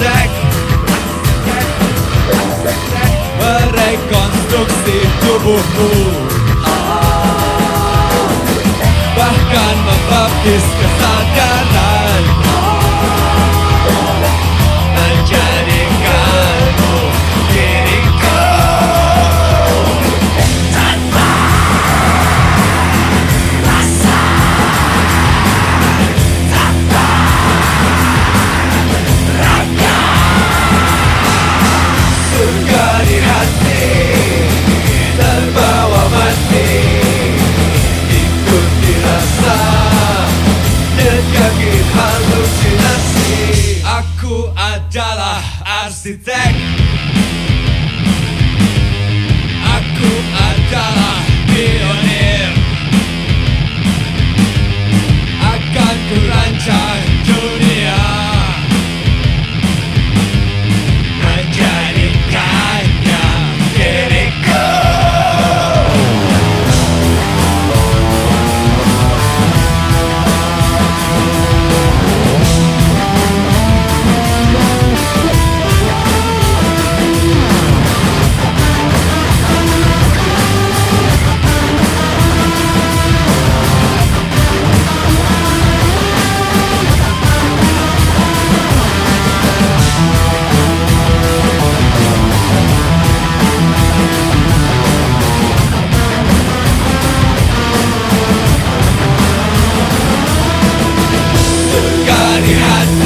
Trek Rekonstruksi tubuhmu Arcitec. Surga di